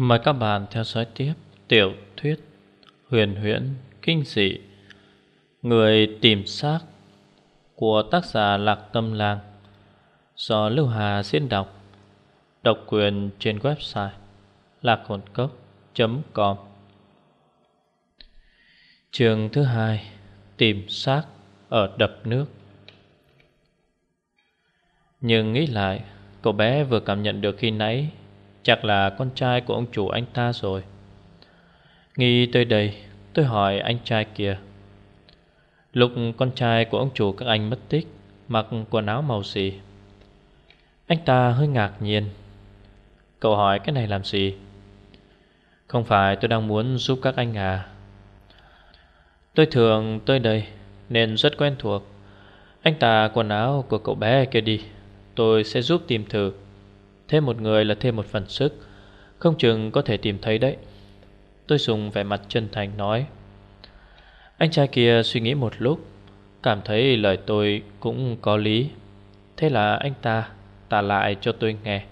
Mời các bạn theo dõi tiếp tiểu thuyết huyền huyễn kinh dị, Người tìm xác của tác giả Lạc Tâm Lang, do Lưu Hà diễn đọc, độc quyền trên website lạc hồn cốc.com Trường thứ hai, Tìm xác ở đập nước. Nhưng nghĩ lại, Cậu bé vừa cảm nhận được khi nãy Chắc là con trai của ông chủ anh ta rồi. Nghĩ tới đây, Tôi hỏi anh trai kia. Lúc con trai của ông chủ các anh mất tích, Mặc quần áo màu gì Anh ta hơi ngạc nhiên. Cậu hỏi cái này làm gì? Không phải tôi đang muốn giúp các anh à. Tôi thường tới đây Nên rất quen thuộc. Anh ta quần áo của cậu bé kia đi, Tôi sẽ giúp tìm thử. Thêm một người là thêm một phần sức. Không chừng có thể tìm thấy đấy. Tôi dùng vẻ mặt chân thành nói. Anh trai kia suy nghĩ một lúc, Cảm thấy lời tôi cũng có lý. Thế là anh ta tả lại cho tôi nghe.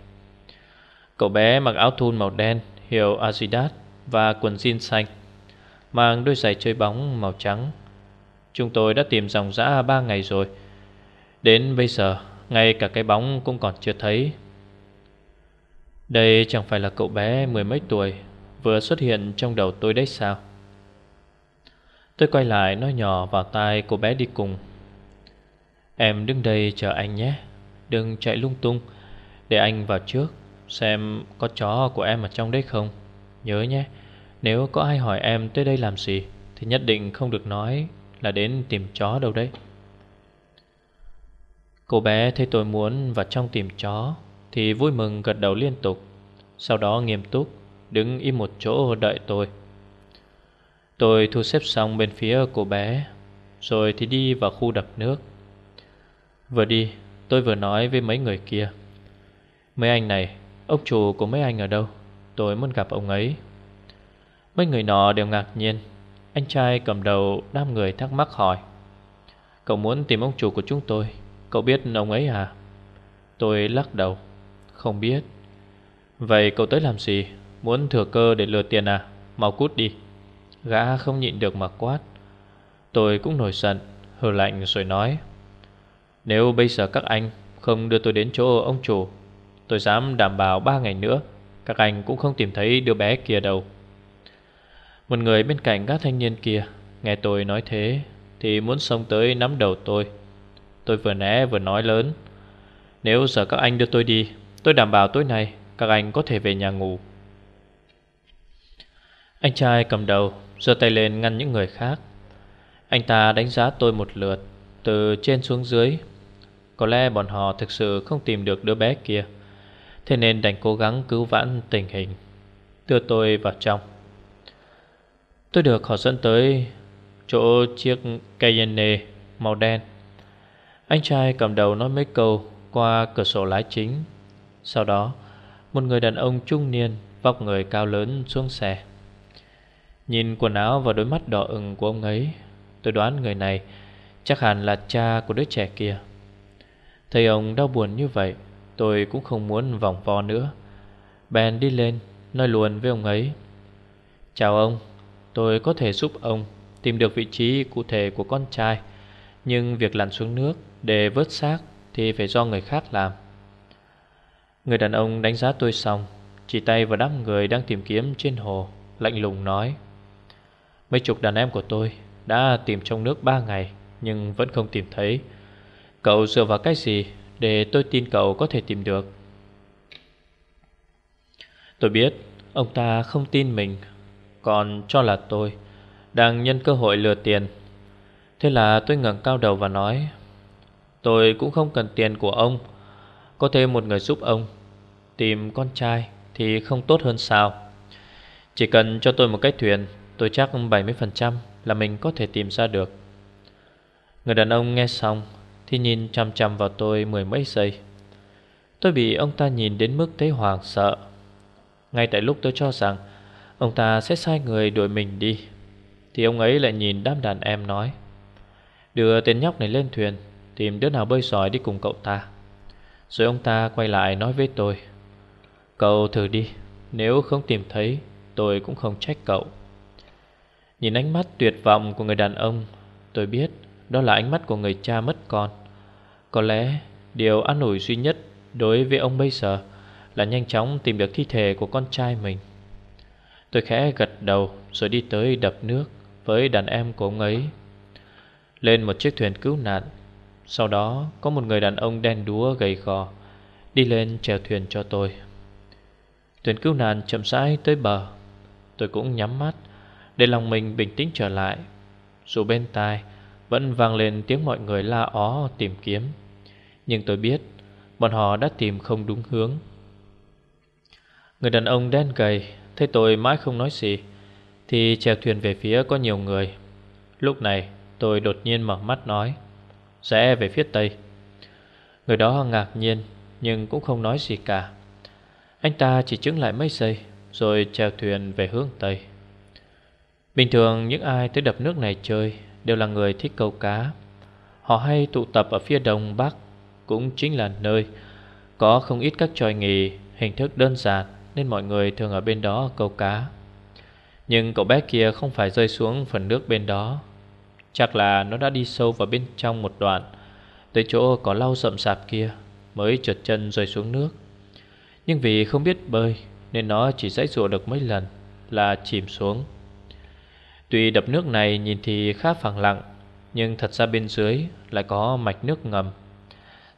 Cậu bé mặc áo thun màu đen, Hiệu Adidas Và quần jean xanh, Mang đôi giày chơi bóng màu trắng. Chúng tôi đã tìm dòng dã 3 ngày rồi. Đến bây giờ, Ngay cả cái bóng cũng còn chưa thấy đây chẳng phải là cậu bé mười mấy tuổi Vừa xuất hiện trong đầu tôi đấy sao? Tôi quay lại nói nhỏ vào tai cô bé đi cùng. Em đứng đây chờ anh nhé, Đừng chạy lung tung. Để anh vào trước, Xem có chó của em ở trong đấy không. Nhớ nhé, Nếu có ai hỏi em tới đây làm gì Thì nhất định không được nói Là đến tìm chó đâu đấy. Cô bé thấy tôi muốn vào trong tìm chó thì vui mừng gật đầu liên tục. Sau đó nghiêm túc, Đứng im một chỗ, đợi tôi. Tôi thu xếp xong bên phía cô bé, Rồi thì đi vào khu đập nước. Vừa đi, tôi vừa nói với mấy người kia, Mấy anh này, Ông chủ của mấy anh ở đâu? Tôi muốn gặp ông ấy. Mấy người nọ đều ngạc nhiên. Anh trai cầm đầu đám người thắc mắc hỏi, Cậu muốn tìm ông chủ của chúng tôi? Cậu biết ông ấy à? Tôi lắc đầu không biết. Vậy cậu tới làm gì? Muốn thừa cơ để lừa tiền à? Mau cút đi. Gã không nhịn được mà quát. Tôi cũng nổi giận Hờ lạnh rồi nói. Nếu bây giờ các anh không đưa tôi đến chỗ ông chủ, Tôi dám đảm bảo ba ngày nữa, Các anh cũng không tìm thấy đứa bé kia đâu. Một người bên cạnh các thanh niên kia, Nghe tôi nói thế, Thì muốn xông tới nắm đầu tôi. Tôi vừa né vừa nói lớn. Nếu giờ các anh đưa tôi đi Tôi đảm bảo tối nay các anh có thể về nhà ngủ. Anh trai cầm đầu giơ tay lên ngăn những người khác. Anh ta đánh giá tôi một lượt, Từ trên xuống dưới. Có lẽ bọn họ thực sự không tìm được đứa bé kia, Thế nên đành cố gắng cứu vãn tình hình, Đưa tôi vào trong. Tôi được họ dẫn tới chỗ chiếc Cayenne màu đen. Anh trai cầm đầu nói mấy câu qua cửa sổ lái chính sau đó, Một người đàn ông trung niên Vóc người cao lớn xuống xe. Nhìn quần áo và đôi mắt đỏ ửng của ông ấy, Tôi đoán người này Chắc hẳn là cha của đứa trẻ kia. Thấy ông đau buồn như vậy, Tôi cũng không muốn vòng vo nữa. Bèn đi lên, Nói luôn với ông ấy, Chào ông, Tôi có thể giúp ông Tìm được vị trí cụ thể của con trai, Nhưng việc lặn xuống nước Để vớt xác Thì phải do người khác làm. Người đàn ông đánh giá tôi xong, Chỉ tay vào đám người đang tìm kiếm trên hồ, Lạnh lùng nói. Mấy chục đàn em của tôi Đã tìm trong nước ba ngày, Nhưng vẫn không tìm thấy. Cậu dựa vào cái gì Để tôi tin cậu có thể tìm được? Tôi biết, Ông ta không tin mình, Còn cho là tôi Đang nhân cơ hội lừa tiền. Thế là tôi ngẩng cao đầu và nói, Tôi cũng không cần tiền của ông, Có thêm một người giúp ông. Tìm con trai thì không tốt hơn sao. Chỉ cần cho tôi một cái thuyền, Tôi chắc 70% là mình có thể tìm ra được. Người đàn ông nghe xong Thì nhìn chăm chăm vào tôi mười mấy giây. Tôi bị ông ta nhìn đến mức thấy hoàng sợ. Ngay tại lúc tôi cho rằng Ông ta sẽ sai người đuổi mình đi, Thì ông ấy lại nhìn đám đàn em nói, Đưa tên nhóc này lên thuyền, Tìm đứa nào bơi giỏi đi cùng cậu ta. Rồi ông ta quay lại nói với tôi Cậu thử đi. Nếu không tìm thấy, Tôi cũng không trách cậu. Nhìn ánh mắt tuyệt vọng của người đàn ông, Tôi biết đó là ánh mắt của người cha mất con. Có lẽ điều an ủi duy nhất đối với ông bây giờ Là nhanh chóng tìm được thi thể của con trai mình. Tôi khẽ gật đầu rồi đi tới đập nước với đàn em của ông ấy. Lên một chiếc thuyền cứu nạn. Sau đó, có một người đàn ông đen đúa gầy gò Đi lên chèo thuyền cho tôi. Thuyền cứu nạn chậm rãi tới bờ. Tôi cũng nhắm mắt, Để lòng mình bình tĩnh trở lại. Dù bên tai, Vẫn vang lên tiếng mọi người la ó tìm kiếm. Nhưng tôi biết, Bọn họ đã tìm không đúng hướng. Người đàn ông đen gầy, Thấy tôi mãi không nói gì, Thì chèo thuyền về phía có nhiều người. Lúc này, tôi đột nhiên mở mắt nói, Rẽ về phía tây. Người đó ngạc nhiên, Nhưng cũng không nói gì cả. Anh ta chỉ chứng lại mấy giây, Rồi chèo thuyền về hướng tây. Bình thường những ai tới đập nước này chơi Đều là người thích câu cá. Họ hay tụ tập ở phía đông bắc, Cũng chính là nơi Có không ít các tròi nghỉ, Hình thức đơn giản Nên mọi người thường ở bên đó câu cá. Nhưng cậu bé kia không phải rơi xuống phần nước bên đó. Chắc là nó đã đi sâu vào bên trong một đoạn, Tới chỗ có lau rậm rạp kia, Mới trượt chân rơi xuống nước. Nhưng vì không biết bơi, Nên nó chỉ dãy rụa được mấy lần, Là chìm xuống. Tuy đập nước này nhìn thì khá phẳng lặng, Nhưng thật ra bên dưới lại có mạch nước ngầm.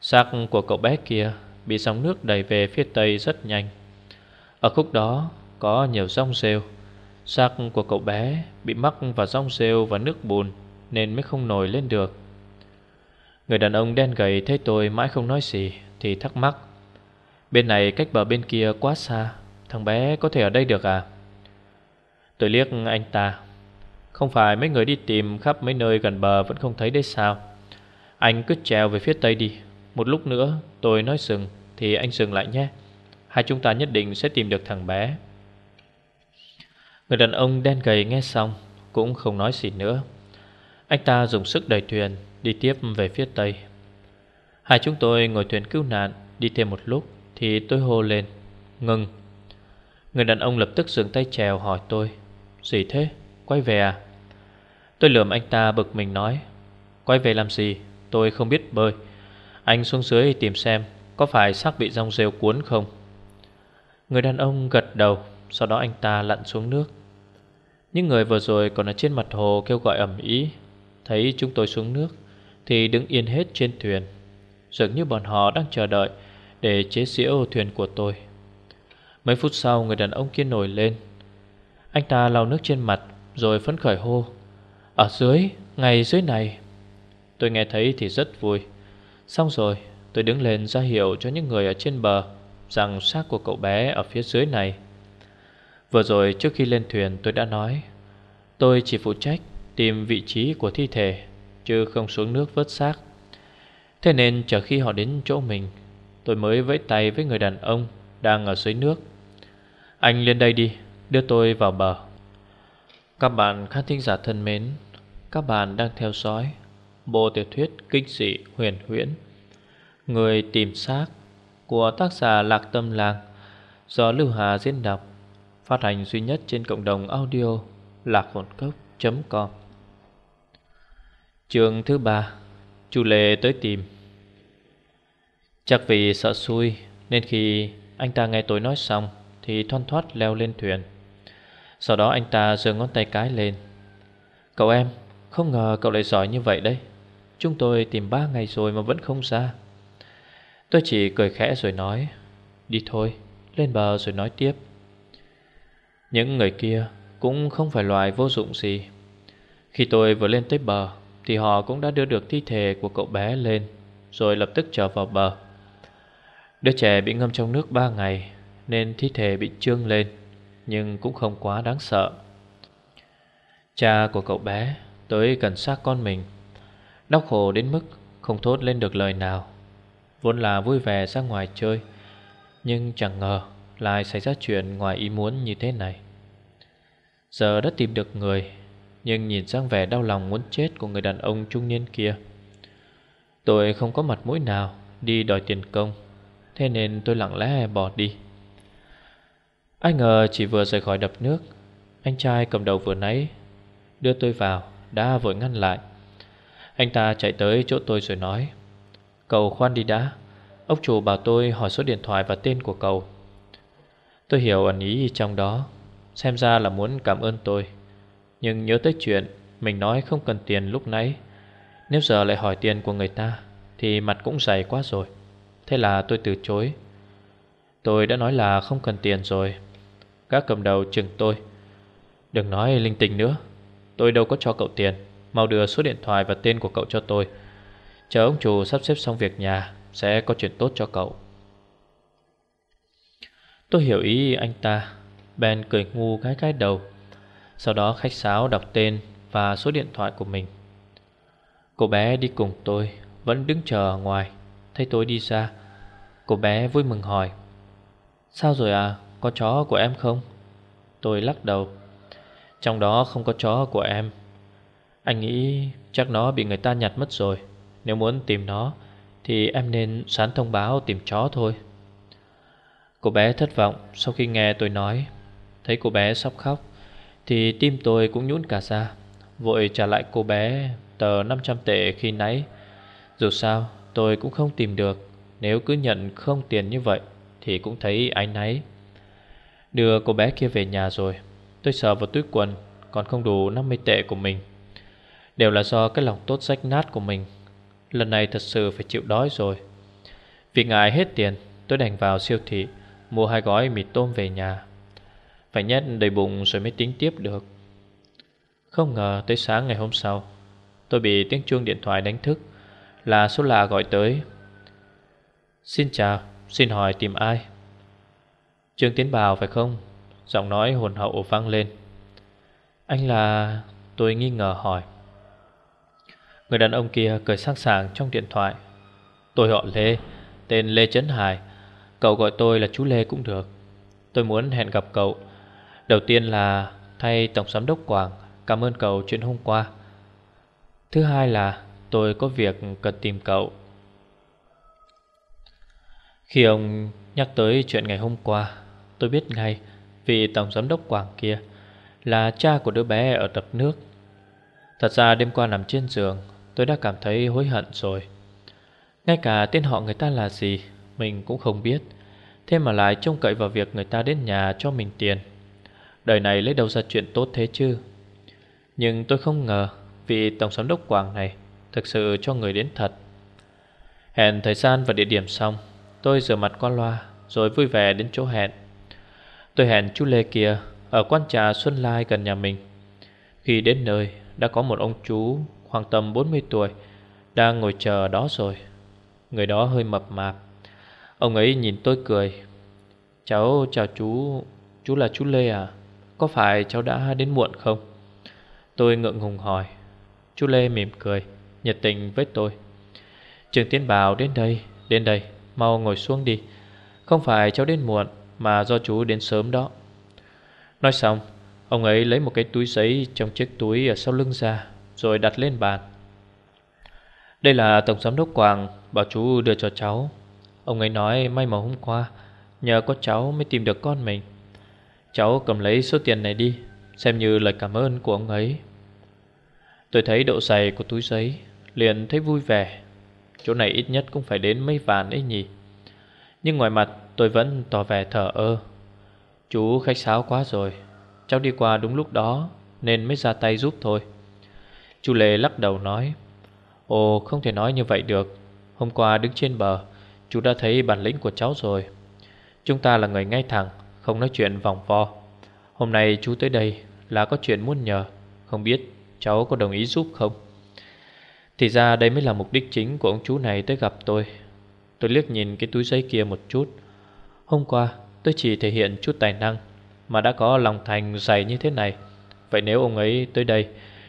Xác của cậu bé kia bị sóng nước đẩy về phía tây rất nhanh. Ở khúc đó có nhiều rong rêu. Xác của cậu bé bị mắc vào rong rêu và nước bùn Nên mới không nổi lên được. Người đàn ông đen gầy thấy tôi mãi không nói gì Thì thắc mắc. Bên này cách bờ bên kia quá xa. Thằng bé có thể ở đây được à? Tôi liếc anh ta. Không phải mấy người đi tìm khắp mấy nơi gần bờ vẫn không thấy đấy sao? Anh cứ trèo về phía tây đi. Một lúc nữa tôi nói dừng Thì anh dừng lại nhé. Hai chúng ta nhất định sẽ tìm được thằng bé. Người đàn ông đen gầy nghe xong Cũng không nói gì nữa. Anh ta dùng sức đẩy thuyền, Đi tiếp về phía tây. Hai chúng tôi ngồi thuyền cứu nạn, Đi thêm một lúc. Thì tôi hô lên, Ngừng. Người đàn ông lập tức dừng tay trèo hỏi tôi, Gì thế? Quay về à? Tôi lườm anh ta bực mình nói, Quay về làm gì? Tôi không biết bơi. Anh xuống dưới tìm xem Có phải xác bị rong rêu cuốn không. Người đàn ông gật đầu, Sau đó anh ta lặn xuống nước. Những người vừa rồi còn ở trên mặt hồ kêu gọi ẩm ý Thấy chúng tôi xuống nước Thì đứng yên hết trên thuyền. Dường như bọn họ đang chờ đợi để chế giễu thuyền của tôi. Mấy phút sau người đàn ông kia nổi lên. Anh ta lau nước trên mặt Rồi phấn khởi hô ở dưới, ngay dưới này. Tôi nghe thấy thì rất vui. Xong rồi tôi đứng lên ra hiệu cho những người ở trên bờ Rằng xác của cậu bé ở phía dưới này. Vừa rồi trước khi lên thuyền tôi đã nói Tôi chỉ phụ trách tìm vị trí của thi thể Chứ không xuống nước vớt xác. Thế nên chờ khi họ đến chỗ mình Tôi mới vẫy tay với người đàn ông Đang ở dưới nước. Anh lên đây đi, Đưa tôi vào bờ. Các bạn khán thính giả thân mến, các bạn đang theo dõi bộ tiểu thuyết kinh dị huyền huyễn, Người tìm xác của tác giả Lạc Tâm Làng do Lưu Hà diễn đọc, phát hành duy nhất trên cộng đồng audio lạc hồn cốc.com Trường thứ ba, Chủ lệ tới tìm. Chắc vì sợ xui Nên khi anh ta nghe tôi nói xong Thì thoăn thoát leo lên thuyền. Sau đó anh ta giơ ngón tay cái lên. Cậu em không ngờ cậu lại giỏi như vậy đấy. Chúng tôi tìm ba ngày rồi mà vẫn không ra. Tôi chỉ cười khẽ rồi nói Đi thôi, lên bờ rồi nói tiếp. Những người kia cũng không phải loài vô dụng gì. Khi tôi vừa lên tới bờ Thì họ cũng đã đưa được thi thể của cậu bé lên Rồi lập tức trở vào bờ. Đứa trẻ bị ngâm trong nước ba ngày, Nên thi thể bị trương lên, Nhưng cũng không quá đáng sợ. Cha của cậu bé Tới gần xác con mình, Đau khổ đến mức không thốt lên được lời nào. Vốn là vui vẻ ra ngoài chơi, Nhưng chẳng ngờ lại xảy ra chuyện ngoài ý muốn như thế này. Giờ đã tìm được người, Nhưng nhìn sang vẻ đau lòng muốn chết của người đàn ông trung niên kia. Tôi không có mặt mũi nào đi đòi tiền công. Thế nên tôi lặng lẽ bỏ đi. Ai ngờ chỉ vừa rời khỏi đập nước, Anh trai cầm đầu vừa nãy Đưa tôi vào, Đã vội ngăn lại. Anh ta chạy tới chỗ tôi rồi nói, Cậu khoan đi đã, Ông chủ bảo tôi hỏi số điện thoại và tên của cậu. Tôi hiểu ẩn ý trong đó, Xem ra là muốn cảm ơn tôi. Nhưng nhớ tới chuyện Mình nói không cần tiền lúc nãy, Nếu giờ lại hỏi tiền của người ta Thì mặt cũng dày quá rồi. Thế là tôi từ chối. Tôi đã nói là không cần tiền rồi. Các cầm đầu chừng tôi. Đừng nói linh tinh nữa. Tôi đâu có cho cậu tiền. Mau đưa số điện thoại và tên của cậu cho tôi. Chờ ông chủ sắp xếp xong việc nhà, Sẽ có chuyện tốt cho cậu. Tôi hiểu ý anh ta. Ben cười ngu cái cái đầu. Sau đó khách sáo đọc tên Và số điện thoại của mình. Cô bé đi cùng tôi, Vẫn đứng chờ ở ngoài. Thấy tôi đi ra Cô bé vui mừng hỏi, Sao rồi à? Có chó của em không? Tôi lắc đầu, Trong đó không có chó của em. Anh nghĩ chắc nó bị người ta nhặt mất rồi. Nếu muốn tìm nó Thì em nên sán thông báo tìm chó thôi. Cô bé thất vọng. Sau khi nghe tôi nói, Thấy cô bé sắp khóc, Thì tim tôi cũng nhún cả ra. Vội trả lại cô bé tờ 500 tệ khi nãy. Dù sao tôi cũng không tìm được. Nếu cứ nhận không tiền như vậy, Thì cũng thấy áy náy. Đưa cô bé kia về nhà rồi. Tôi sờ vào túi quần, Còn không đủ 50 tệ của mình. Đều là do cái lòng tốt rách nát của mình. Lần này thật sự phải chịu đói rồi. Vì ngại hết tiền, Tôi đành vào siêu thị, Mua hai gói mì tôm về nhà. Phải nhét đầy bụng rồi mới tính tiếp được. Không ngờ tới sáng ngày hôm sau, Tôi bị tiếng chuông điện thoại đánh thức. Là số lạ gọi tới. Xin chào, xin hỏi tìm ai? Trương Tiến Bảo phải không? Giọng nói hồn hậu vang lên. Anh là... Tôi nghi ngờ hỏi. Người đàn ông kia cười sắc sàng trong điện thoại. Tôi họ Lê Tên Lê Trấn Hải. Cậu gọi tôi là chú Lê cũng được. Tôi muốn hẹn gặp cậu. Đầu tiên là thay Tổng Giám đốc Quảng Cảm ơn cậu chuyện hôm qua. Thứ hai là tôi có việc cần tìm cậu. Khi ông nhắc tới chuyện ngày hôm qua, Tôi biết ngay Vị Tổng Giám đốc Quảng kia Là cha của đứa bé ở tập nước. Thật ra đêm qua nằm trên giường, Tôi đã cảm thấy hối hận rồi. Ngay cả tên họ người ta là gì, mình cũng không biết. Thế mà lại trông cậy vào việc người ta đến nhà cho mình tiền. Đời này lấy đâu ra chuyện tốt thế chứ? Nhưng tôi không ngờ Vị Tổng Giám đốc Quảng này Thực sự cho người đến thật. Hẹn thời gian và địa điểm xong, Tôi rửa mặt qua loa, Rồi vui vẻ đến chỗ hẹn. Tôi hẹn chú Lê kia Ở quán trà Xuân Lai gần nhà mình. Khi đến nơi, Đã có một ông chú khoảng tầm 40 tuổi Đang ngồi chờ đó rồi. Người đó hơi mập mạp. Ông ấy nhìn tôi cười. Cháu chào chú Chú là chú Lê à? Có phải cháu đã đến muộn không? Tôi ngượng ngùng hỏi. Chú Lê mỉm cười. Nhiệt tình với tôi. Trường Tiến Bảo đến đây Đến đây, Mau ngồi xuống đi. Không phải cháu đến muộn, Mà do chú đến sớm đó. Nói xong, Ông ấy lấy một cái túi giấy Trong chiếc túi ở sau lưng ra, Rồi đặt lên bàn. Đây là Tổng Giám đốc Quảng Bảo chú đưa cho cháu. Ông ấy nói, may mà hôm qua, Nhờ có cháu mới tìm được con mình. Cháu cầm lấy số tiền này đi, Xem như lời cảm ơn của ông ấy. Tôi thấy độ dày của túi giấy Liền thấy vui vẻ. Chỗ này ít nhất cũng phải đến mấy vạn ấy nhỉ? Nhưng ngoài mặt, tôi vẫn tỏ vẻ thở ơ. Chú khách sáo quá rồi. Cháu đi qua đúng lúc đó, Nên mới ra tay giúp thôi. Chú Lê lắc đầu nói, Ồ, không thể nói như vậy được. Hôm qua đứng trên bờ, Chú đã thấy bản lĩnh của cháu rồi. Chúng ta là người ngay thẳng, Không nói chuyện vòng vo. Hôm nay chú tới đây là có chuyện muốn nhờ. Không biết cháu có đồng ý giúp không? Thì ra đây mới là mục đích chính của ông chú này tới gặp tôi. Tôi liếc nhìn cái túi giấy kia một chút. Hôm qua, tôi chỉ thể hiện chút tài năng Mà đã có lòng thành dày như thế này. Vậy nếu ông ấy tới đây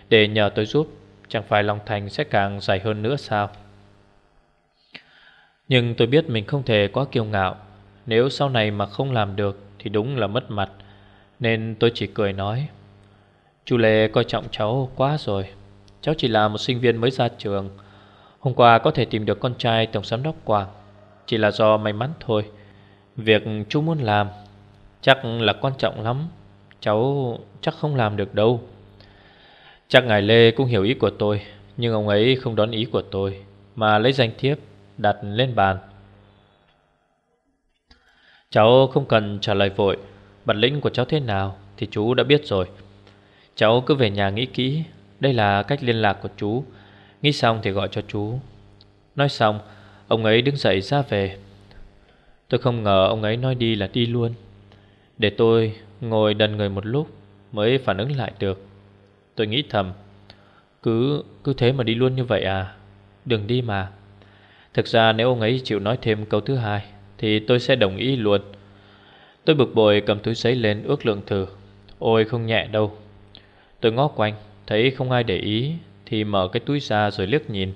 Để nhờ tôi giúp, Chẳng phải lòng thành sẽ càng dày hơn nữa sao? Nhưng tôi biết mình không thể quá kiêu ngạo. Nếu sau này mà không làm được Thì đúng là mất mặt. Nên tôi chỉ cười nói, Chú Lê coi trọng cháu quá rồi. Cháu chỉ là một sinh viên mới ra trường. Hôm qua có thể tìm được con trai Tổng giám đốc Quảng Chỉ là do may mắn thôi. Việc chú muốn làm Chắc là quan trọng lắm. Cháu chắc không làm được đâu. Chắc ngài Lê cũng hiểu ý của tôi, Nhưng ông ấy không đón ý của tôi, Mà lấy danh thiếp đặt lên bàn. Cháu không cần trả lời vội. Bản lĩnh của cháu thế nào Thì chú đã biết rồi. Cháu cứ về nhà nghĩ kỹ. Đây là cách liên lạc của chú. Nghĩ xong thì gọi cho chú. Nói xong, Ông ấy đứng dậy ra về. Tôi không ngờ ông ấy nói đi là đi luôn. Để tôi ngồi đần người một lúc Mới phản ứng lại được. Tôi nghĩ thầm, Cứ cứ thế mà đi luôn như vậy à? Đừng đi mà. Thực ra nếu ông ấy chịu nói thêm câu thứ hai Thì tôi sẽ đồng ý luôn. Tôi bực bội cầm túi giấy lên ước lượng thử. Ôi, không nhẹ đâu. Tôi ngó quanh. Thấy không ai để ý, Thì mở cái túi ra rồi liếc nhìn.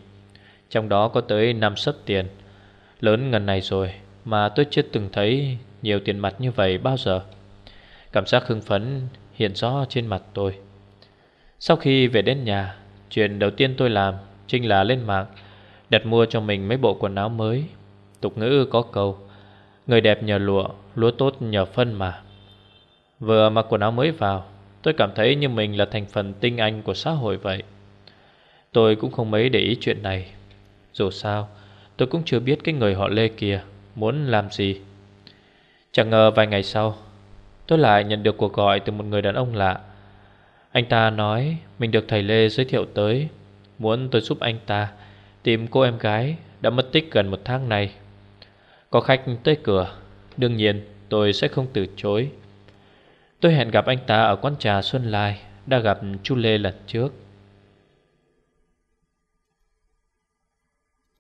Trong đó có tới 5 sấp tiền. Lớn ngần này rồi, Mà tôi chưa từng thấy nhiều tiền mặt như vậy bao giờ. Cảm giác hưng phấn hiện rõ trên mặt tôi. Sau khi về đến nhà, Chuyện đầu tiên tôi làm Chính là lên mạng, Đặt mua cho mình mấy bộ quần áo mới. Tục ngữ có câu, Người đẹp nhờ lụa, Lúa tốt nhờ phân mà. Vừa mặc quần áo mới vào Tôi cảm thấy như mình là thành phần tinh anh của xã hội vậy. Tôi cũng không mấy để ý chuyện này. Dù sao, Tôi cũng chưa biết cái người họ Lê kia Muốn làm gì. Chẳng ngờ vài ngày sau, Tôi lại nhận được cuộc gọi từ một người đàn ông lạ. Anh ta nói Mình được thầy Lê giới thiệu tới, Muốn tôi giúp anh ta Tìm cô em gái Đã mất tích gần một tháng nay. Có khách tới cửa, Đương nhiên tôi sẽ không từ chối. Tôi hẹn gặp anh ta ở quán trà Xuân Lai, Đã gặp chú Lê lần trước.